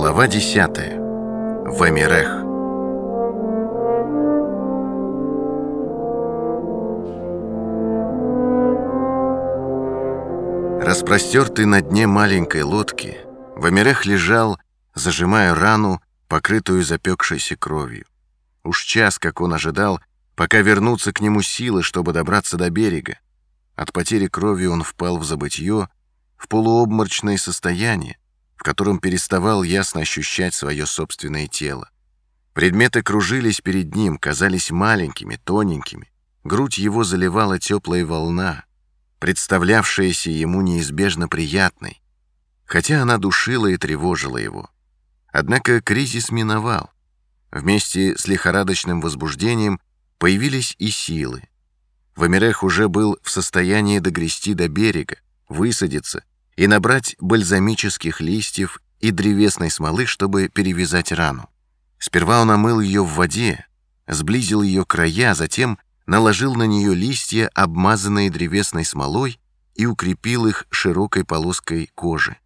Глава 10. Вамирех. Распростертый на дне маленькой лодки, Вамирех лежал, зажимая рану, покрытую запекшейся кровью. Уж час, как он ожидал, пока вернутся к нему силы, чтобы добраться до берега. От потери крови он впал в забытье, в полуобморочное состояние, в котором переставал ясно ощущать свое собственное тело. Предметы кружились перед ним, казались маленькими, тоненькими. Грудь его заливала теплая волна, представлявшаяся ему неизбежно приятной, хотя она душила и тревожила его. Однако кризис миновал. Вместе с лихорадочным возбуждением появились и силы. Вамирех уже был в состоянии догрести до берега, высадиться и набрать бальзамических листьев и древесной смолы, чтобы перевязать рану. Сперва он омыл ее в воде, сблизил ее края, затем наложил на нее листья, обмазанные древесной смолой, и укрепил их широкой полоской кожи.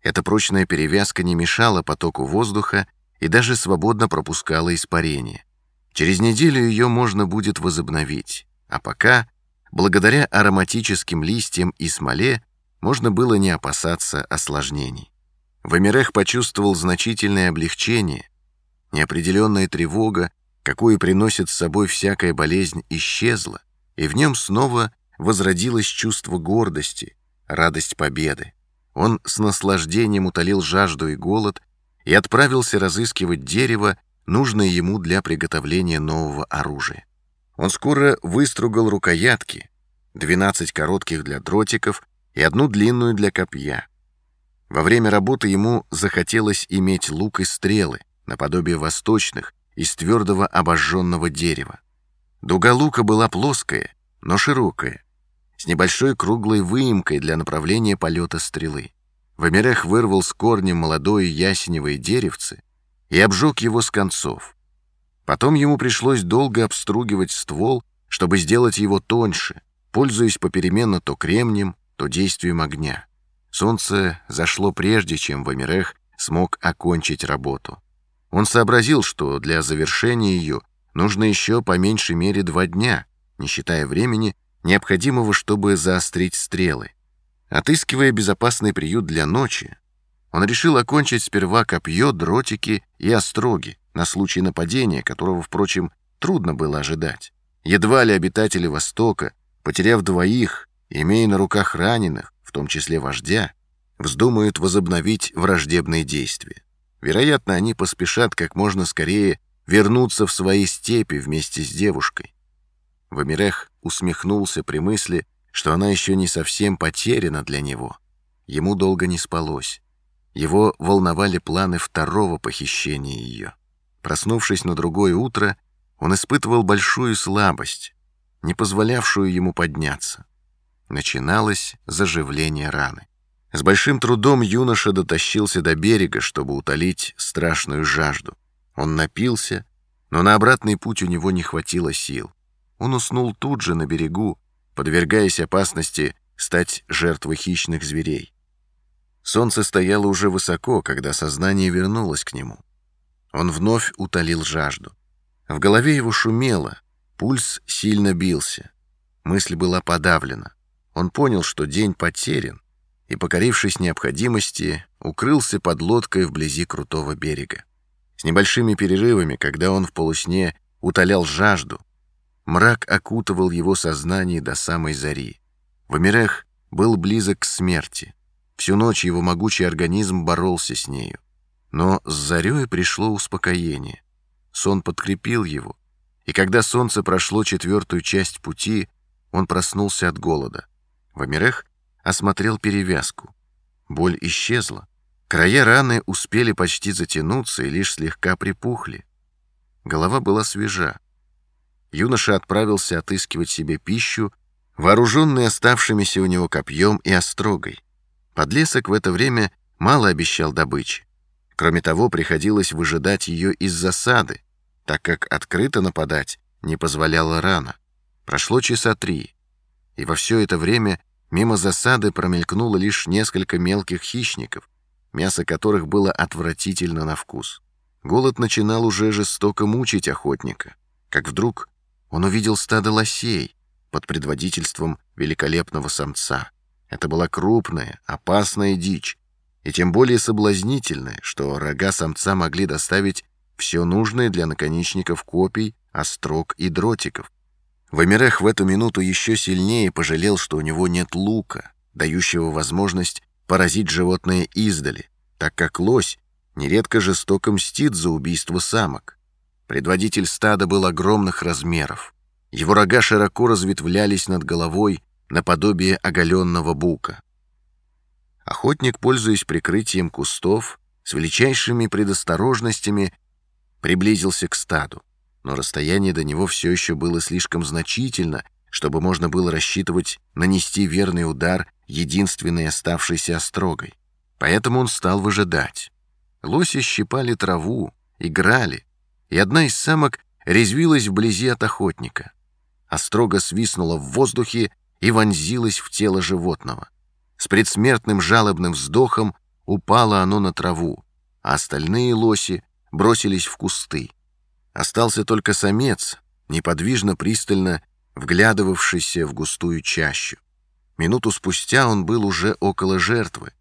Эта прочная перевязка не мешала потоку воздуха и даже свободно пропускала испарение. Через неделю ее можно будет возобновить, а пока, благодаря ароматическим листьям и смоле, можно было не опасаться осложнений. Вамирех почувствовал значительное облегчение, неопределенная тревога, какую приносит с собой всякая болезнь, исчезла, и в нем снова возродилось чувство гордости, радость победы. Он с наслаждением утолил жажду и голод и отправился разыскивать дерево, нужное ему для приготовления нового оружия. Он скоро выстругал рукоятки, 12 коротких для дротиков и одну длинную для копья. Во время работы ему захотелось иметь лук и стрелы, наподобие восточных, из твердого обожженного дерева. Дуга лука была плоская, но широкая, с небольшой круглой выемкой для направления полета стрелы. Вамирех вырвал с корнем молодое ясеневое деревце и обжег его с концов. Потом ему пришлось долго обстругивать ствол, чтобы сделать его тоньше, пользуясь попеременно то кремнием, то действием огня. Солнце зашло прежде, чем Вамирех смог окончить работу. Он сообразил, что для завершения ее нужно еще по меньшей мере два дня, не считая времени, необходимого, чтобы заострить стрелы. Отыскивая безопасный приют для ночи, он решил окончить сперва копье, дротики и остроги на случай нападения, которого, впрочем, трудно было ожидать. Едва ли обитатели Востока, потеряв двоих, имея на руках раненых, в том числе вождя, вздумают возобновить враждебные действия. Вероятно, они поспешат как можно скорее вернуться в свои степи вместе с девушкой. Вамирех усмехнулся при мысли, что она еще не совсем потеряна для него. Ему долго не спалось. Его волновали планы второго похищения ее. Проснувшись на другое утро, он испытывал большую слабость, не позволявшую ему подняться. Начиналось заживление раны. С большим трудом юноша дотащился до берега, чтобы утолить страшную жажду. Он напился, но на обратный путь у него не хватило сил. Он уснул тут же на берегу, подвергаясь опасности стать жертвой хищных зверей. Солнце стояло уже высоко, когда сознание вернулось к нему. Он вновь утолил жажду. В голове его шумело, пульс сильно бился. Мысль была подавлена. Он понял, что день потерян, и, покорившись необходимости, укрылся под лодкой вблизи крутого берега. С небольшими перерывами, когда он в полусне утолял жажду, мрак окутывал его сознание до самой зари. Вамирех был близок к смерти. Всю ночь его могучий организм боролся с нею. Но с зарей пришло успокоение. Сон подкрепил его, и когда солнце прошло четвертую часть пути, он проснулся от голода. Вамирех осмотрел перевязку. Боль исчезла. Края раны успели почти затянуться и лишь слегка припухли. Голова была свежа. Юноша отправился отыскивать себе пищу, вооруженный оставшимися у него копьем и острогой. Подлесок в это время мало обещал добычи. Кроме того, приходилось выжидать ее из засады, так как открыто нападать не позволяла рана. Прошло часа три, и во все это время Мимо засады промелькнуло лишь несколько мелких хищников, мясо которых было отвратительно на вкус. Голод начинал уже жестоко мучить охотника, как вдруг он увидел стадо лосей под предводительством великолепного самца. Это была крупная, опасная дичь, и тем более соблазнительная, что рога самца могли доставить все нужное для наконечников копий, острог и дротиков. Вамирех в эту минуту еще сильнее пожалел, что у него нет лука, дающего возможность поразить животное издали, так как лось нередко жестоко мстит за убийство самок. Предводитель стада был огромных размеров. Его рога широко разветвлялись над головой наподобие оголенного бука. Охотник, пользуясь прикрытием кустов, с величайшими предосторожностями приблизился к стаду, но расстояние до него все еще было слишком значительно, чтобы можно было рассчитывать нанести верный удар единственной оставшейся острогой. Поэтому он стал выжидать. Лоси щипали траву, играли, и одна из самок резвилась вблизи от охотника. Острога свистнула в воздухе и вонзилась в тело животного. С предсмертным жалобным вздохом упало оно на траву, а остальные лоси бросились в кусты. Остался только самец, неподвижно пристально вглядывавшийся в густую чащу. Минуту спустя он был уже около жертвы,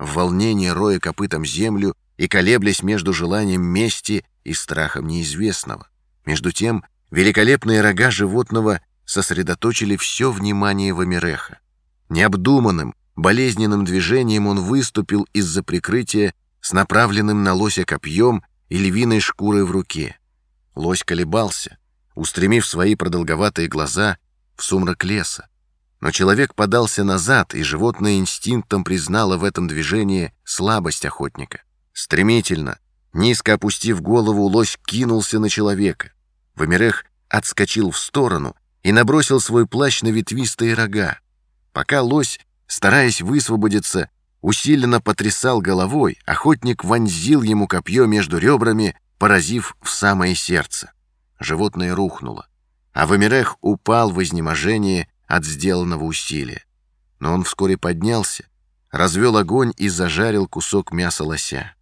в волнении роя копытом землю и колеблясь между желанием мести и страхом неизвестного. Между тем, великолепные рога животного сосредоточили все внимание Вамиреха. Необдуманным, болезненным движением он выступил из-за прикрытия с направленным на лося копьем и львиной шкурой в руке. Лось колебался, устремив свои продолговатые глаза в сумрак леса. Но человек подался назад, и животное инстинктом признало в этом движении слабость охотника. Стремительно, низко опустив голову, лось кинулся на человека. Вамирех отскочил в сторону и набросил свой плащ на ветвистые рога. Пока лось, стараясь высвободиться, усиленно потрясал головой, охотник вонзил ему копье между ребрами, поразив в самое сердце. Животное рухнуло, а Вамирех упал в изнеможение от сделанного усилия. Но он вскоре поднялся, развел огонь и зажарил кусок мяса лося.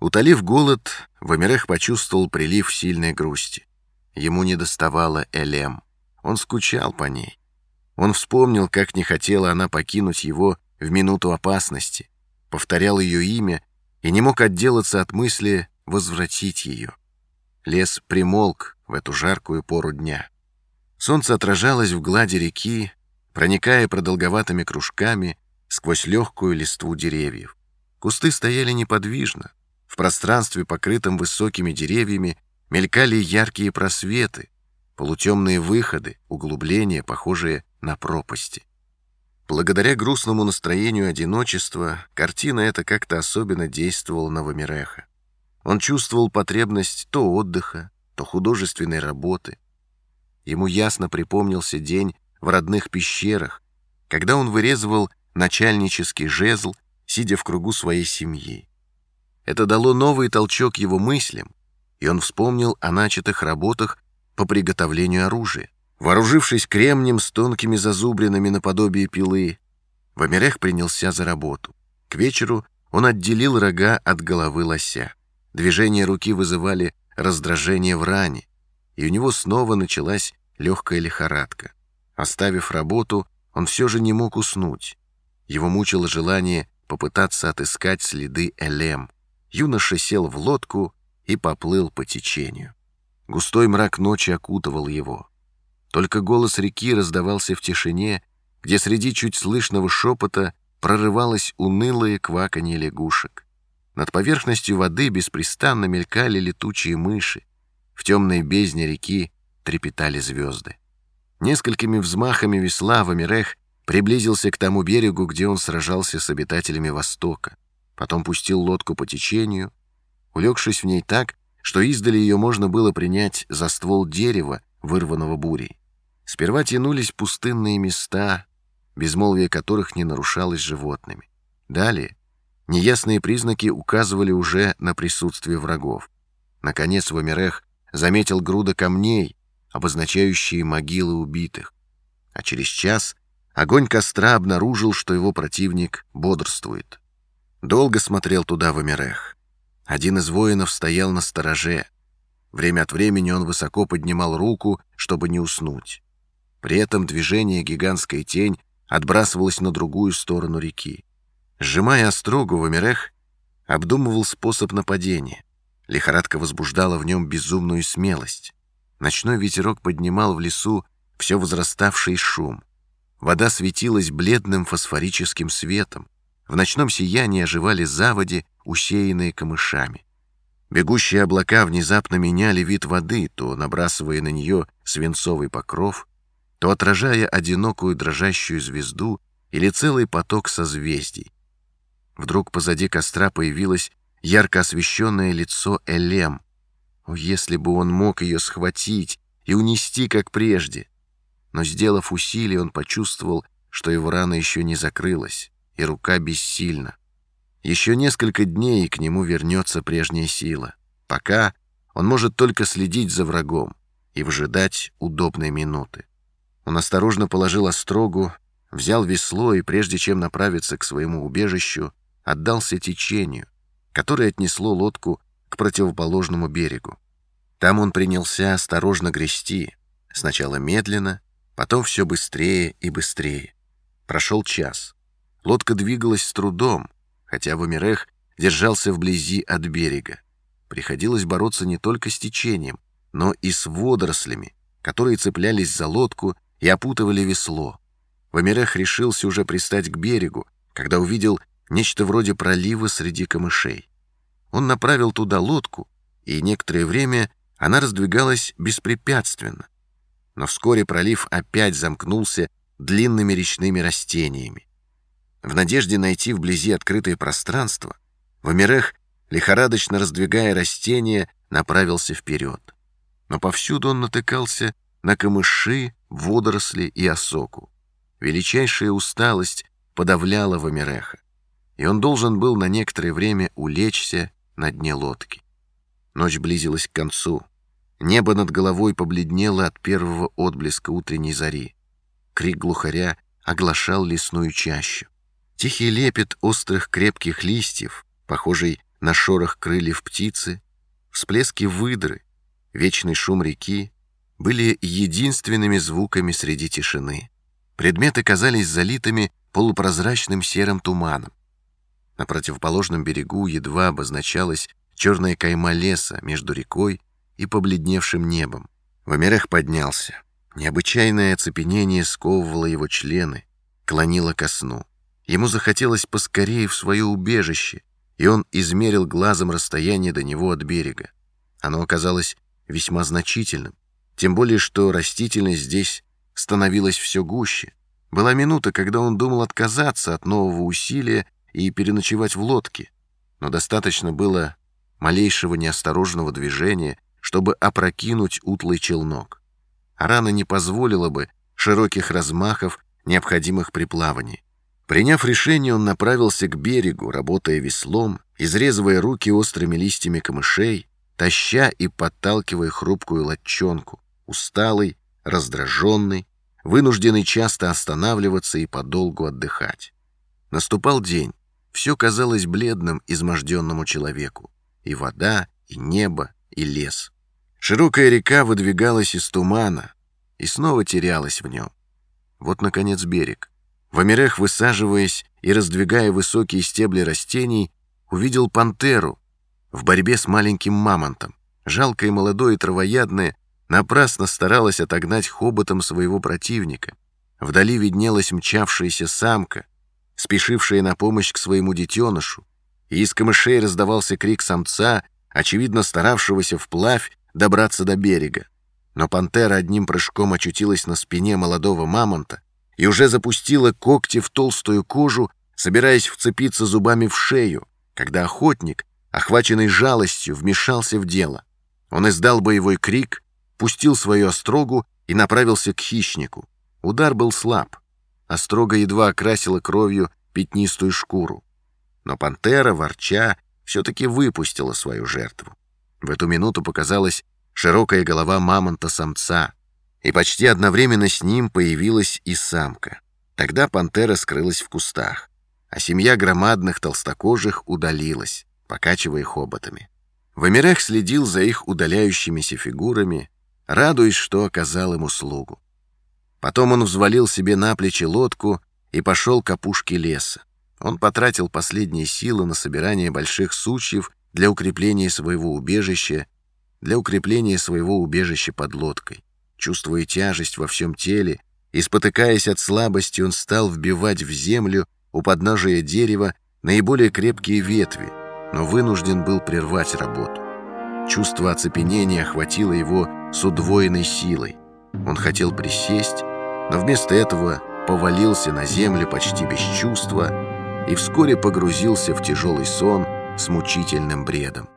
Утолив голод, Вамирех почувствовал прилив сильной грусти. Ему не доставало Элем. Он скучал по ней. Он вспомнил, как не хотела она покинуть его в минуту опасности, повторял ее имя и не мог отделаться от мысли возвратить ее. Лес примолк в эту жаркую пору дня. Солнце отражалось в глади реки, проникая продолговатыми кружками сквозь легкую листву деревьев. Кусты стояли неподвижно. В пространстве, покрытом высокими деревьями, мелькали яркие просветы, полутемные выходы, углубления, похожие на пропасти. Благодаря грустному настроению одиночества, картина эта как-то особенно действовала на Вамиреха. Он чувствовал потребность то отдыха, то художественной работы. Ему ясно припомнился день в родных пещерах, когда он вырезывал начальнический жезл, сидя в кругу своей семьи. Это дало новый толчок его мыслям, и он вспомнил о начатых работах по приготовлению оружия. Вооружившись кремнем с тонкими зазубринами наподобие пилы, Вамирех принялся за работу. К вечеру он отделил рога от головы лося. Движения руки вызывали раздражение в ране, и у него снова началась легкая лихорадка. Оставив работу, он все же не мог уснуть. Его мучило желание попытаться отыскать следы Элем. Юноша сел в лодку и поплыл по течению. Густой мрак ночи окутывал его. Только голос реки раздавался в тишине, где среди чуть слышного шепота прорывалось унылое кваканье лягушек. Над поверхностью воды беспрестанно мелькали летучие мыши. В темной бездне реки трепетали звезды. Несколькими взмахами весла Вамирех приблизился к тому берегу, где он сражался с обитателями Востока. Потом пустил лодку по течению, улегшись в ней так, что издали ее можно было принять за ствол дерева, вырванного бурей. Сперва тянулись пустынные места, безмолвие которых не нарушалось животными. Далее неясные признаки указывали уже на присутствие врагов. Наконец Вамирех заметил груда камней, обозначающие могилы убитых. А через час огонь костра обнаружил, что его противник бодрствует. Долго смотрел туда Вамирех. Один из воинов стоял на стороже. Время от времени он высоко поднимал руку, чтобы не уснуть. При этом движение гигантская тень отбрасывалась на другую сторону реки. Сжимая острогу, Вамирех обдумывал способ нападения. Лихорадка возбуждала в нем безумную смелость. Ночной ветерок поднимал в лесу все возраставший шум. Вода светилась бледным фосфорическим светом. В ночном сиянии оживали заводи, усеянные камышами. Бегущие облака внезапно меняли вид воды, то набрасывая на нее свинцовый покров, то отражая одинокую дрожащую звезду или целый поток созвездий. Вдруг позади костра появилось ярко освещенное лицо Элем. О, если бы он мог ее схватить и унести, как прежде! Но, сделав усилие, он почувствовал, что его рана еще не закрылась, и рука бессильна. Еще несколько дней, и к нему вернется прежняя сила. Пока он может только следить за врагом и выжидать удобной минуты. Он осторожно положил острогу, взял весло и, прежде чем направиться к своему убежищу, отдался течению, которое отнесло лодку к противоположному берегу. Там он принялся осторожно грести, сначала медленно, потом все быстрее и быстрее. Прошел час. Лодка двигалась с трудом, хотя Вамирех держался вблизи от берега. Приходилось бороться не только с течением, но и с водорослями, которые цеплялись за лодку и опутывали весло. Вамирех решился уже пристать к берегу, когда увидел нечто вроде пролива среди камышей. Он направил туда лодку, и некоторое время она раздвигалась беспрепятственно. Но вскоре пролив опять замкнулся длинными речными растениями. В надежде найти вблизи открытое пространство, Вамирех, лихорадочно раздвигая растения, направился вперед. Но повсюду он натыкался на камыши, водоросли и осоку. Величайшая усталость подавляла Вамиреха и он должен был на некоторое время улечься на дне лодки. Ночь близилась к концу. Небо над головой побледнело от первого отблеска утренней зари. Крик глухаря оглашал лесную чащу. Тихий лепет острых крепких листьев, похожий на шорох крыльев птицы, всплески выдры, вечный шум реки были единственными звуками среди тишины. Предметы казались залитыми полупрозрачным серым туманом. На противоположном берегу едва обозначалась черная кайма леса между рекой и побледневшим небом. Вамирех поднялся. Необычайное оцепенение сковывало его члены, клонило ко сну. Ему захотелось поскорее в свое убежище, и он измерил глазом расстояние до него от берега. Оно оказалось весьма значительным, тем более что растительность здесь становилась все гуще. Была минута, когда он думал отказаться от нового усилия и переночевать в лодке, но достаточно было малейшего неосторожного движения, чтобы опрокинуть утлый челнок. А рана не позволила бы широких размахов, необходимых при плавании. Приняв решение, он направился к берегу, работая веслом, изрезывая руки острыми листьями камышей, таща и подталкивая хрупкую лодчонку, усталый, раздраженный, вынужденный часто останавливаться и подолгу отдыхать. Наступал день, все казалось бледным изможденному человеку. И вода, и небо, и лес. Широкая река выдвигалась из тумана и снова терялась в нем. Вот, наконец, берег. Вамирех, высаживаясь и раздвигая высокие стебли растений, увидел пантеру в борьбе с маленьким мамонтом. Жалкое молодое травоядное напрасно старалась отогнать хоботом своего противника. Вдали виднелась мчавшаяся самка, спешившая на помощь к своему детенышу, и из камышей раздавался крик самца, очевидно старавшегося вплавь добраться до берега. Но пантера одним прыжком очутилась на спине молодого мамонта и уже запустила когти в толстую кожу, собираясь вцепиться зубами в шею, когда охотник, охваченный жалостью, вмешался в дело. Он издал боевой крик, пустил свою острогу и направился к хищнику. Удар был слаб. Острога едва окрасила кровью пятнистую шкуру. Но пантера, ворча, все-таки выпустила свою жертву. В эту минуту показалась широкая голова мамонта-самца, и почти одновременно с ним появилась и самка. Тогда пантера скрылась в кустах, а семья громадных толстокожих удалилась, покачивая хоботами. Вамирех следил за их удаляющимися фигурами, радуясь, что оказал ему услугу. Потом он взвалил себе на плечи лодку и пошел к опушке леса. Он потратил последние силы на собирание больших сучьев для укрепления своего убежища, для укрепления своего убежища под лодкой. Чувствуя тяжесть во всем теле и спотыкаясь от слабости, он стал вбивать в землю у подножия дерева наиболее крепкие ветви, но вынужден был прервать работу. Чувство оцепенения охватило его с удвоенной силой. Он хотел присесть, но вместо этого повалился на землю почти без чувства и вскоре погрузился в тяжелый сон с мучительным бредом.